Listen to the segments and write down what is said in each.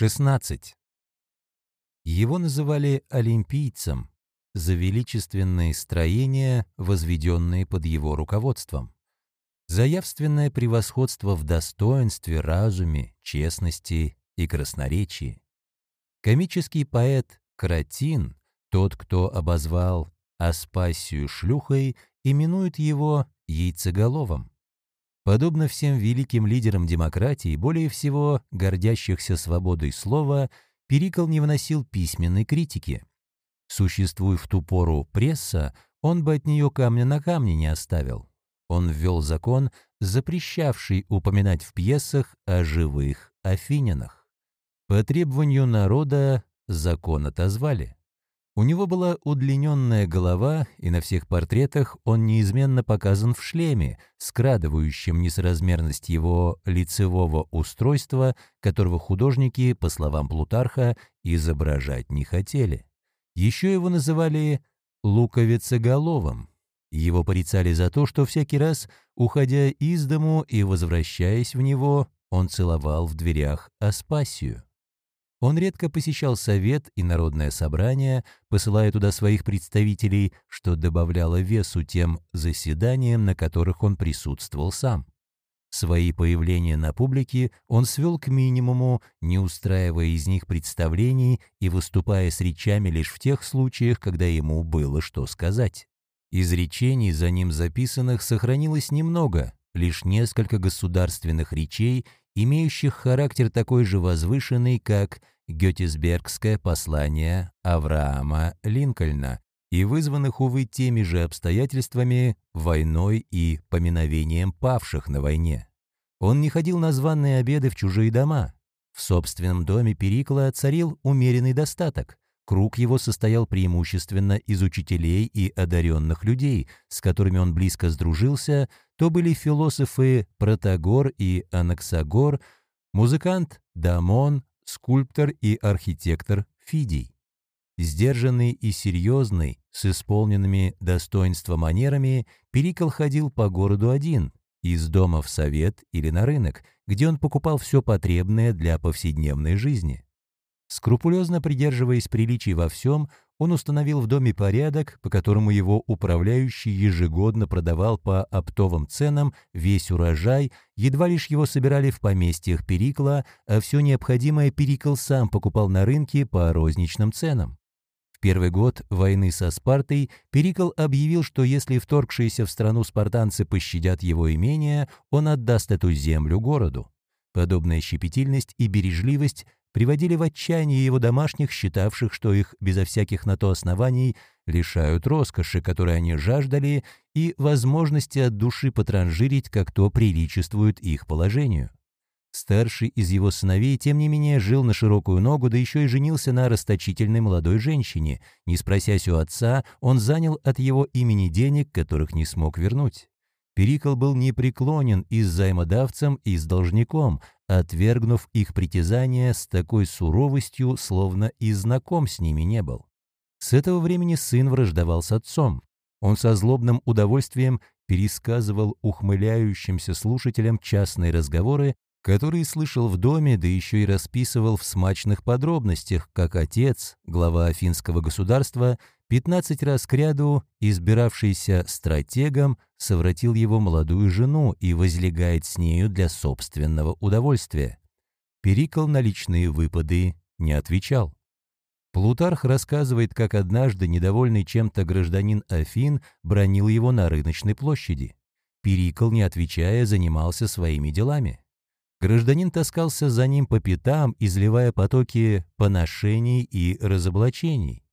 16. Его называли олимпийцем за величественные строения, возведенные под его руководством, за явственное превосходство в достоинстве, разуме, честности и красноречии. Комический поэт Кратин, тот, кто обозвал Аспасию шлюхой, именует его яйцеголовым. Подобно всем великим лидерам демократии, более всего гордящихся свободой слова, Перикл не выносил письменной критики. Существуя в ту пору пресса, он бы от нее камня на камне не оставил. Он ввел закон, запрещавший упоминать в пьесах о живых афинянах. По требованию народа закон отозвали. У него была удлиненная голова, и на всех портретах он неизменно показан в шлеме, скрадывающем несоразмерность его лицевого устройства, которого художники, по словам Плутарха, изображать не хотели. Еще его называли «луковицеголовым». Его порицали за то, что всякий раз, уходя из дому и возвращаясь в него, он целовал в дверях Аспасию. Он редко посещал совет и народное собрание, посылая туда своих представителей, что добавляло весу тем заседаниям, на которых он присутствовал сам. Свои появления на публике он свел к минимуму, не устраивая из них представлений и выступая с речами лишь в тех случаях, когда ему было что сказать. Из речений, за ним записанных, сохранилось немного, лишь несколько государственных речей имеющих характер такой же возвышенный, как Гетесбергское послание Авраама Линкольна, и вызванных, увы, теми же обстоятельствами, войной и поминовением павших на войне. Он не ходил на званные обеды в чужие дома. В собственном доме Перикла царил умеренный достаток. Круг его состоял преимущественно из учителей и одаренных людей, с которыми он близко сдружился, то были философы Протагор и Анаксагор, музыкант Дамон, скульптор и архитектор Фидий. Сдержанный и серьезный, с исполненными достоинства манерами, Перикл ходил по городу один, из дома в совет или на рынок, где он покупал все потребное для повседневной жизни. Скрупулезно придерживаясь приличий во всем, он установил в доме порядок, по которому его управляющий ежегодно продавал по оптовым ценам весь урожай, едва лишь его собирали в поместьях Перикла, а все необходимое Перикл сам покупал на рынке по розничным ценам. В первый год войны со Спартой Перикл объявил, что если вторгшиеся в страну спартанцы пощадят его имение, он отдаст эту землю городу. Подобная щепетильность и бережливость приводили в отчаяние его домашних, считавших, что их безо всяких на то оснований лишают роскоши, которой они жаждали, и возможности от души потранжирить, как то приличествует их положению. Старший из его сыновей, тем не менее, жил на широкую ногу, да еще и женился на расточительной молодой женщине. Не спросясь у отца, он занял от его имени денег, которых не смог вернуть. Перикл был непреклонен и с займодавцем, и с должником, отвергнув их притязания с такой суровостью, словно и знаком с ними не был. С этого времени сын враждовал с отцом. Он со злобным удовольствием пересказывал ухмыляющимся слушателям частные разговоры, которые слышал в доме, да еще и расписывал в смачных подробностях, как отец, глава афинского государства, 15 раз кряду, избиравшийся стратегом, совратил его молодую жену и возлегает с нею для собственного удовольствия. Перикл на личные выпады не отвечал. Плутарх рассказывает, как однажды недовольный чем-то гражданин Афин бронил его на рыночной площади. Перикл, не отвечая, занимался своими делами. Гражданин таскался за ним по пятам, изливая потоки поношений и разоблачений.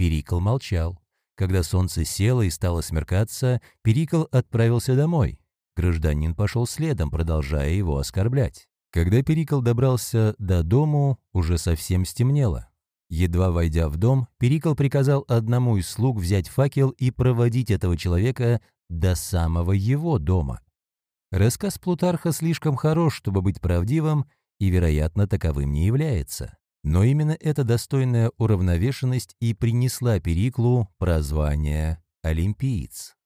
Перикл молчал. Когда солнце село и стало смеркаться, Перикл отправился домой. Гражданин пошел следом, продолжая его оскорблять. Когда Перикл добрался до дому, уже совсем стемнело. Едва войдя в дом, Перикл приказал одному из слуг взять факел и проводить этого человека до самого его дома. Рассказ Плутарха слишком хорош, чтобы быть правдивым, и, вероятно, таковым не является. Но именно эта достойная уравновешенность и принесла Периклу прозвание «Олимпиец».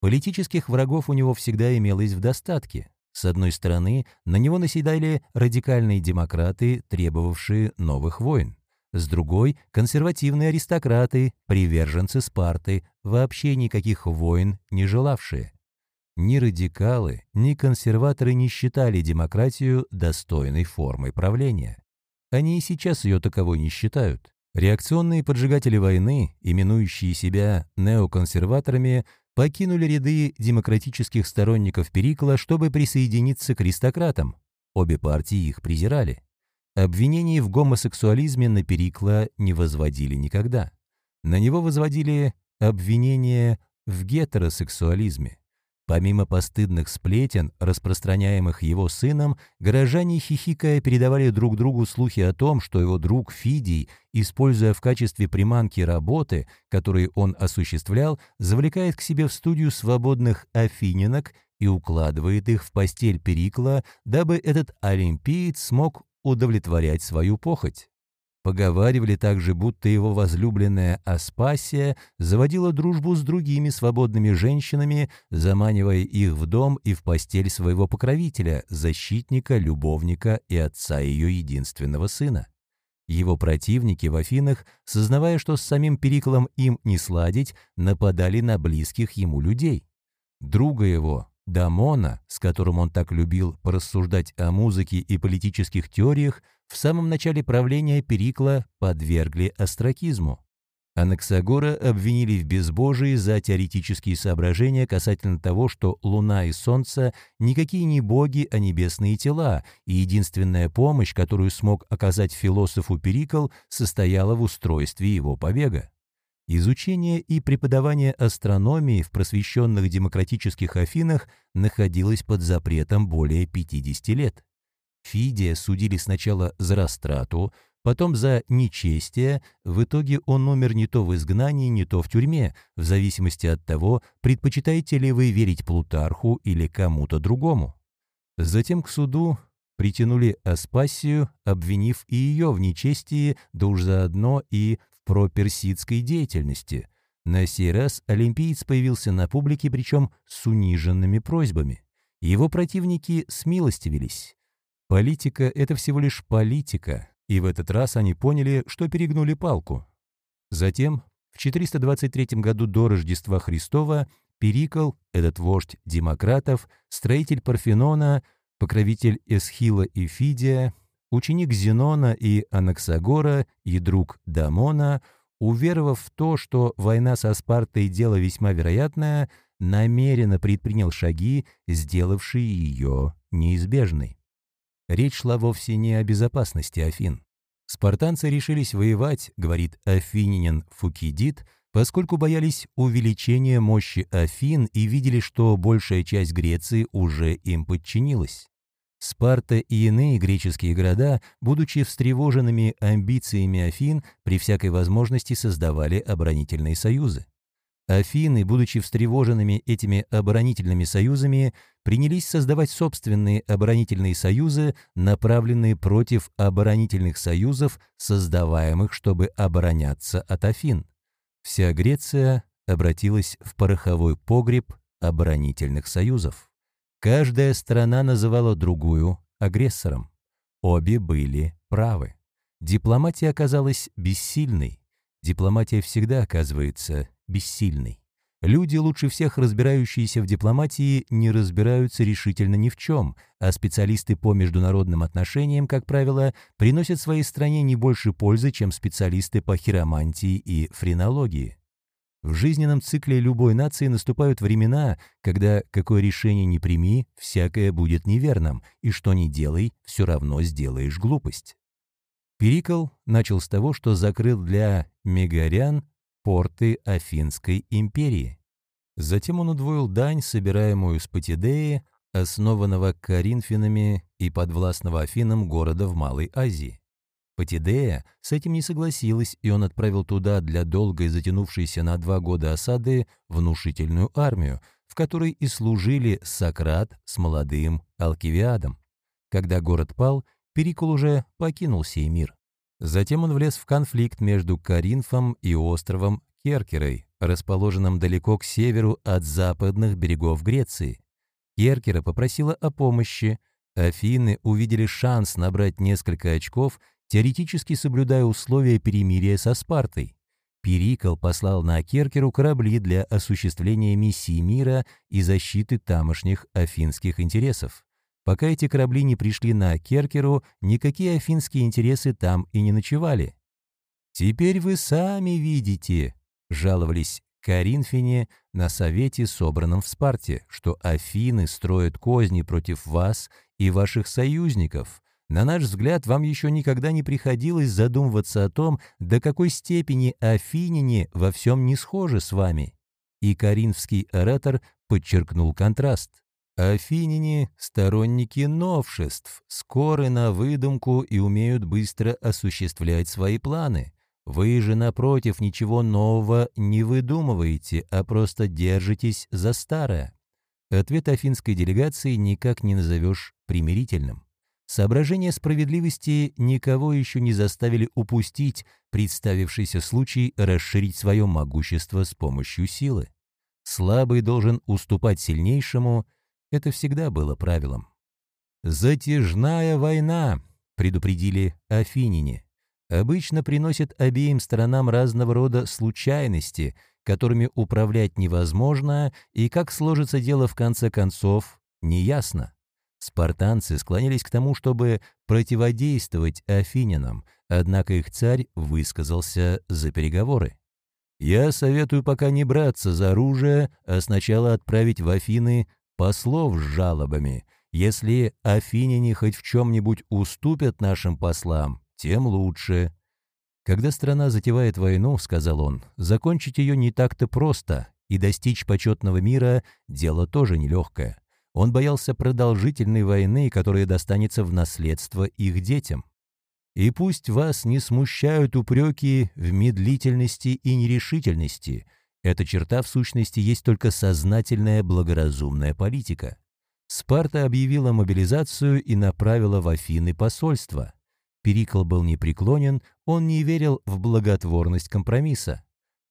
Политических врагов у него всегда имелось в достатке. С одной стороны, на него наседали радикальные демократы, требовавшие новых войн. С другой – консервативные аристократы, приверженцы Спарты, вообще никаких войн не желавшие. Ни радикалы, ни консерваторы не считали демократию достойной формой правления. Они и сейчас ее таковой не считают. Реакционные поджигатели войны, именующие себя неоконсерваторами, покинули ряды демократических сторонников Перикла, чтобы присоединиться к аристократам. Обе партии их презирали. Обвинений в гомосексуализме на Перикла не возводили никогда. На него возводили обвинения в гетеросексуализме. Помимо постыдных сплетен, распространяемых его сыном, горожане, хихикая, передавали друг другу слухи о том, что его друг Фидий, используя в качестве приманки работы, которые он осуществлял, завлекает к себе в студию свободных афининок и укладывает их в постель Перикла, дабы этот олимпиец смог удовлетворять свою похоть. Поговаривали также, будто его возлюбленная Аспасия заводила дружбу с другими свободными женщинами, заманивая их в дом и в постель своего покровителя, защитника, любовника и отца ее единственного сына. Его противники в Афинах, сознавая, что с самим Периклом им не сладить, нападали на близких ему людей. Друга его, Дамона, с которым он так любил порассуждать о музыке и политических теориях, в самом начале правления Перикла подвергли остракизму. Анаксагора обвинили в безбожии за теоретические соображения касательно того, что Луна и Солнце никакие не боги, а небесные тела, и единственная помощь, которую смог оказать философу Перикл, состояла в устройстве его побега. Изучение и преподавание астрономии в просвещенных демократических Афинах находилось под запретом более 50 лет. Фидия судили сначала за растрату, потом за нечестие, в итоге он умер не то в изгнании, не то в тюрьме, в зависимости от того, предпочитаете ли вы верить Плутарху или кому-то другому. Затем к суду притянули Аспасию, обвинив и ее в нечестии, да уж заодно и в проперсидской деятельности. На сей раз олимпиец появился на публике, причем с униженными просьбами. Его противники смилостивились. Политика — это всего лишь политика, и в этот раз они поняли, что перегнули палку. Затем, в 423 году до Рождества Христова, Перикл, этот вождь демократов, строитель Парфенона, покровитель Эсхила и Фидия, ученик Зенона и Анаксагора и друг Дамона, уверовав в то, что война со Спартой – дело весьма вероятное, намеренно предпринял шаги, сделавшие ее неизбежной. Речь шла вовсе не о безопасности Афин. Спартанцы решились воевать, говорит афининин Фукидид, поскольку боялись увеличения мощи Афин и видели, что большая часть Греции уже им подчинилась. Спарта и иные греческие города, будучи встревоженными амбициями Афин, при всякой возможности создавали оборонительные союзы. Афины, будучи встревоженными этими оборонительными союзами, принялись создавать собственные оборонительные союзы, направленные против оборонительных союзов, создаваемых, чтобы обороняться от Афин. Вся Греция обратилась в пороховой погреб оборонительных союзов. Каждая страна называла другую агрессором. Обе были правы. Дипломатия оказалась бессильной. Дипломатия всегда оказывается бессильной. Люди, лучше всех разбирающиеся в дипломатии, не разбираются решительно ни в чем, а специалисты по международным отношениям, как правило, приносят своей стране не больше пользы, чем специалисты по хиромантии и френологии. В жизненном цикле любой нации наступают времена, когда какое решение не прими, всякое будет неверным, и что ни делай, все равно сделаешь глупость. Перикл начал с того, что закрыл для мегарян порты Афинской империи. Затем он удвоил дань, собираемую с Патидеи, основанного коринфянами и подвластного Афинам города в Малой Азии. Патидея с этим не согласилась, и он отправил туда для долгой затянувшейся на два года осады внушительную армию, в которой и служили Сократ с молодым Алкивиадом. Когда город пал, Перикул уже покинул сей мир. Затем он влез в конфликт между Каринфом и островом Керкерой, расположенным далеко к северу от западных берегов Греции. Керкера попросила о помощи. Афины увидели шанс набрать несколько очков, теоретически соблюдая условия перемирия со Спартой. Перикл послал на Керкеру корабли для осуществления миссии мира и защиты тамошних афинских интересов. Пока эти корабли не пришли на Керкеру, никакие афинские интересы там и не ночевали. «Теперь вы сами видите», — жаловались Коринфяне на совете, собранном в Спарте, что Афины строят козни против вас и ваших союзников. На наш взгляд, вам еще никогда не приходилось задумываться о том, до какой степени афиняне во всем не схожи с вами. И коринфский оратор подчеркнул контраст. Афиняне – сторонники новшеств, скоры на выдумку и умеют быстро осуществлять свои планы. Вы же, напротив, ничего нового не выдумываете, а просто держитесь за старое. Ответ афинской делегации никак не назовешь примирительным. Соображения справедливости никого еще не заставили упустить представившийся случай расширить свое могущество с помощью силы. Слабый должен уступать сильнейшему, это всегда было правилом. «Затяжная война», — предупредили афиняне обычно приносит обеим сторонам разного рода случайности, которыми управлять невозможно, и как сложится дело в конце концов, неясно. Спартанцы склонялись к тому, чтобы противодействовать афинянам, однако их царь высказался за переговоры. «Я советую пока не браться за оружие, а сначала отправить в Афины послов с жалобами. Если афиняне хоть в чем-нибудь уступят нашим послам, тем лучше. Когда страна затевает войну, сказал он, закончить ее не так-то просто, и достичь почетного мира – дело тоже нелегкое. Он боялся продолжительной войны, которая достанется в наследство их детям. И пусть вас не смущают упреки в медлительности и нерешительности. Эта черта, в сущности, есть только сознательная благоразумная политика. Спарта объявила мобилизацию и направила в Афины посольство. Перикл был непреклонен, он не верил в благотворность компромисса.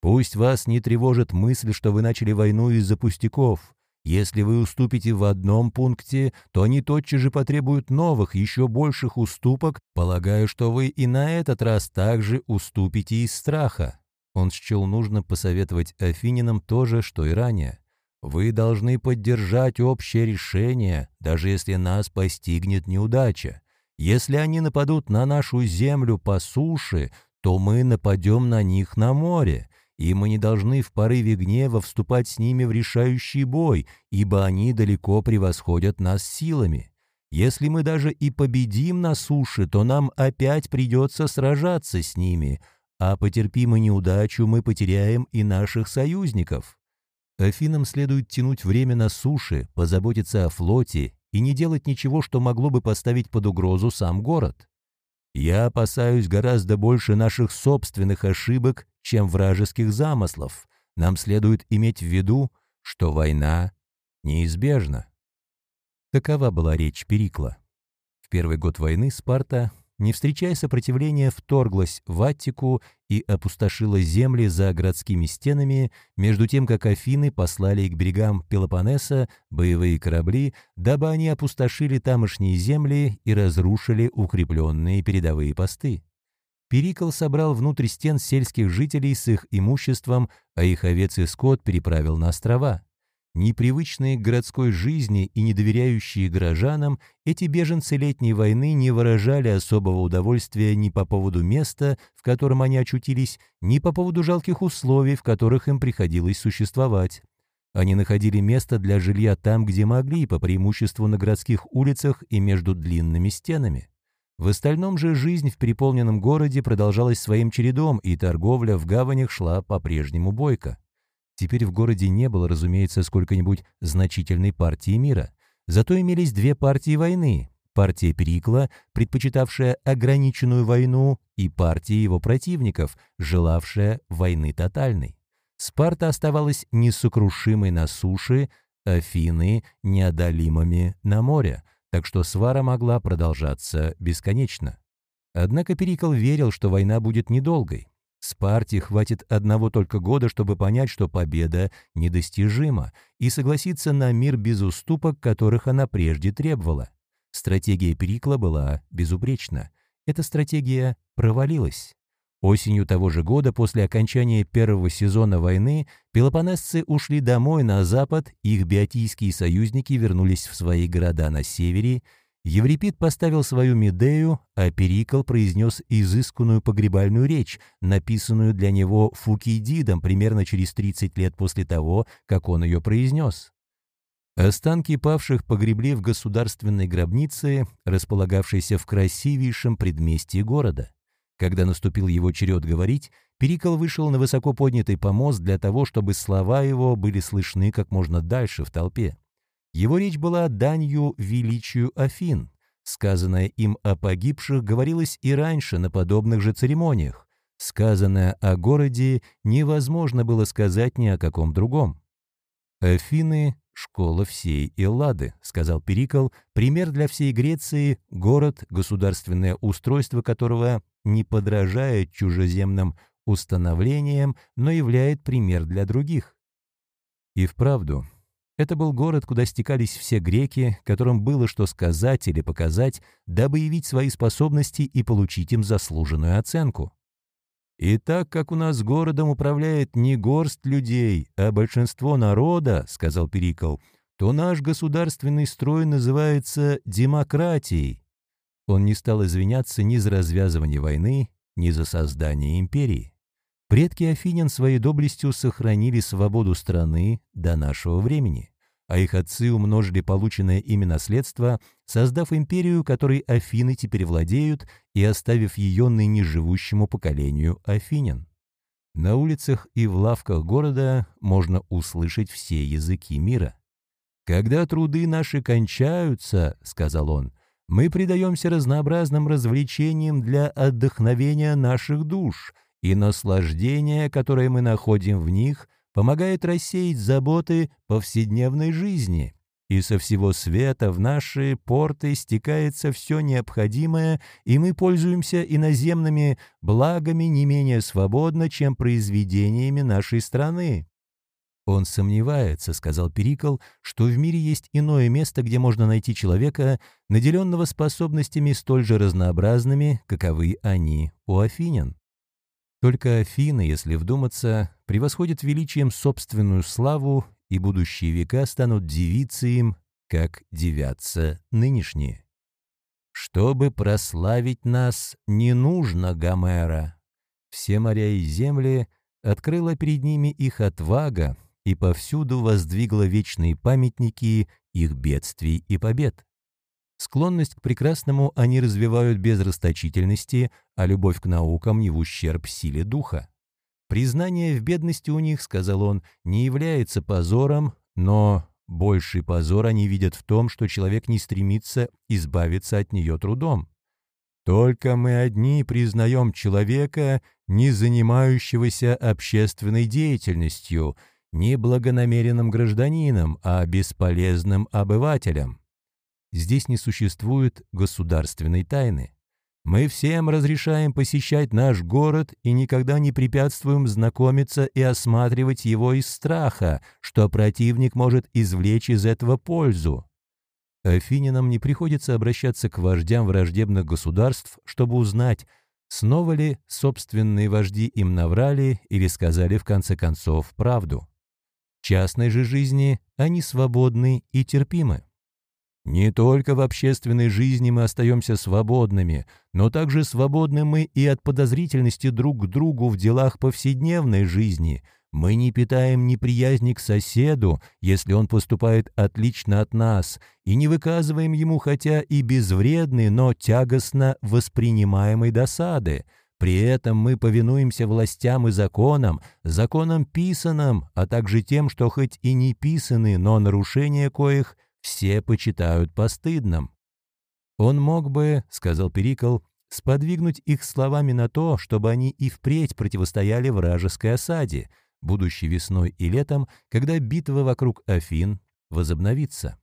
«Пусть вас не тревожит мысль, что вы начали войну из-за пустяков. Если вы уступите в одном пункте, то они тотчас же потребуют новых, еще больших уступок, полагаю, что вы и на этот раз также уступите из страха». Он счел нужно посоветовать афининам то же, что и ранее. «Вы должны поддержать общее решение, даже если нас постигнет неудача. Если они нападут на нашу землю по суше, то мы нападем на них на море, и мы не должны в порыве гнева вступать с ними в решающий бой, ибо они далеко превосходят нас силами. Если мы даже и победим на суше, то нам опять придется сражаться с ними, а потерпим мы неудачу, мы потеряем и наших союзников. Афинам следует тянуть время на суше, позаботиться о флоте и не делать ничего, что могло бы поставить под угрозу сам город. Я опасаюсь гораздо больше наших собственных ошибок, чем вражеских замыслов. Нам следует иметь в виду, что война неизбежна. Такова была речь Перикла. В первый год войны Спарта не встречая сопротивления, вторглась в Аттику и опустошила земли за городскими стенами, между тем, как Афины послали к берегам Пелопоннеса боевые корабли, дабы они опустошили тамошние земли и разрушили укрепленные передовые посты. Перикл собрал внутрь стен сельских жителей с их имуществом, а их овец и скот переправил на острова. Непривычные к городской жизни и недоверяющие горожанам, эти беженцы летней войны не выражали особого удовольствия ни по поводу места, в котором они очутились, ни по поводу жалких условий, в которых им приходилось существовать. Они находили место для жилья там, где могли, по преимуществу на городских улицах и между длинными стенами. В остальном же жизнь в переполненном городе продолжалась своим чередом, и торговля в гаванях шла по-прежнему бойко. Теперь в городе не было, разумеется, сколько-нибудь значительной партии мира. Зато имелись две партии войны. Партия Перикла, предпочитавшая ограниченную войну, и партия его противников, желавшая войны тотальной. Спарта оставалась несокрушимой на суше, Афины — неодолимыми на море, так что свара могла продолжаться бесконечно. Однако Перикл верил, что война будет недолгой. Спарте хватит одного только года, чтобы понять, что победа недостижима, и согласиться на мир без уступок, которых она прежде требовала. Стратегия Перикла была безупречна. Эта стратегия провалилась. Осенью того же года, после окончания первого сезона войны, пелопонесцы ушли домой на запад, их биотийские союзники вернулись в свои города на севере, Еврипид поставил свою Медею, а Перикл произнес изысканную погребальную речь, написанную для него Фукидидом примерно через 30 лет после того, как он ее произнес. Останки павших погребли в государственной гробнице, располагавшейся в красивейшем предместье города. Когда наступил его черед говорить, Перикл вышел на высоко поднятый помост для того, чтобы слова его были слышны как можно дальше в толпе. Его речь была данью величию Афин. Сказанное им о погибших говорилось и раньше на подобных же церемониях. Сказанное о городе невозможно было сказать ни о каком другом. «Афины — школа всей Эллады», — сказал Перикл, пример для всей Греции, город, государственное устройство которого не подражает чужеземным установлениям, но являет пример для других. И вправду, это был город, куда стекались все греки, которым было что сказать или показать, дабы явить свои способности и получить им заслуженную оценку. «И так как у нас городом управляет не горсть людей, а большинство народа, — сказал Перикл, — то наш государственный строй называется демократией». Он не стал извиняться ни за развязывание войны, ни за создание империи. Предки Афинян своей доблестью сохранили свободу страны до нашего времени, а их отцы умножили полученное ими наследство, создав империю, которой Афины теперь владеют и оставив ее ныне живущему поколению Афинян. На улицах и в лавках города можно услышать все языки мира. «Когда труды наши кончаются, — сказал он, — мы предаемся разнообразным развлечениям для отдохновения наших душ, и наслаждение, которое мы находим в них, помогает рассеять заботы повседневной жизни, и со всего света в наши порты стекается все необходимое, и мы пользуемся иноземными благами не менее свободно, чем произведениями нашей страны. «Он сомневается», — сказал Перикл, — «что в мире есть иное место, где можно найти человека, наделенного способностями столь же разнообразными, каковы они у афинян». Только Афины, если вдуматься, превосходят величием собственную славу, и будущие века станут девицы им, как девятся нынешние. Чтобы прославить нас, не нужно Гомера. Все моря и земли открыла перед ними их отвага и повсюду воздвигла вечные памятники их бедствий и побед. Склонность к прекрасному они развивают без расточительности, а любовь к наукам не в ущерб силе духа. Признание в бедности у них, сказал он, не является позором, но больший позор они видят в том, что человек не стремится избавиться от нее трудом. Только мы одни признаем человека, не занимающегося общественной деятельностью, не благонамеренным гражданином, а бесполезным обывателем. Здесь не существует государственной тайны. Мы всем разрешаем посещать наш город и никогда не препятствуем знакомиться и осматривать его из страха, что противник может извлечь из этого пользу. Афининам не приходится обращаться к вождям враждебных государств, чтобы узнать, снова ли собственные вожди им наврали или сказали в конце концов правду. В частной же жизни они свободны и терпимы. Не только в общественной жизни мы остаемся свободными, но также свободны мы и от подозрительности друг к другу в делах повседневной жизни. Мы не питаем неприязни к соседу, если он поступает отлично от нас, и не выказываем ему хотя и безвредной, но тягостно воспринимаемой досады. При этом мы повинуемся властям и законам, законам писанным, а также тем, что хоть и не писаны, но нарушение коих все почитают постыдным. Он мог бы, — сказал Перикл, — сподвигнуть их словами на то, чтобы они и впредь противостояли вражеской осаде, будущей весной и летом, когда битва вокруг Афин возобновится.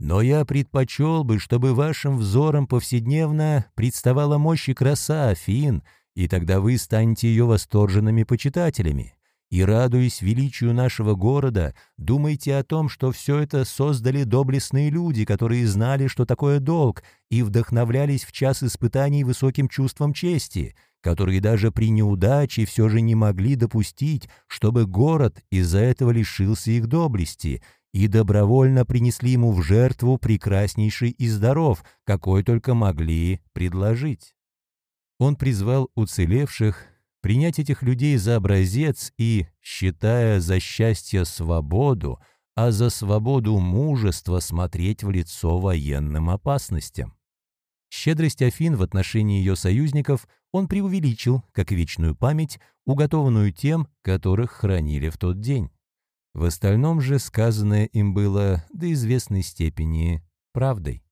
Но я предпочел бы, чтобы вашим взором повседневно представала мощь и краса Афин, и тогда вы станете ее восторженными почитателями. И, радуясь величию нашего города, думайте о том, что все это создали доблестные люди, которые знали, что такое долг, и вдохновлялись в час испытаний высоким чувством чести, которые даже при неудаче все же не могли допустить, чтобы город из-за этого лишился их доблести, и добровольно принесли ему в жертву прекраснейший из даров, какой только могли предложить. Он призвал уцелевших принять этих людей за образец и, считая за счастье свободу, а за свободу мужество смотреть в лицо военным опасностям. Щедрость Афин в отношении ее союзников он преувеличил, как вечную память, уготованную тем, которых хранили в тот день. В остальном же сказанное им было до известной степени правдой.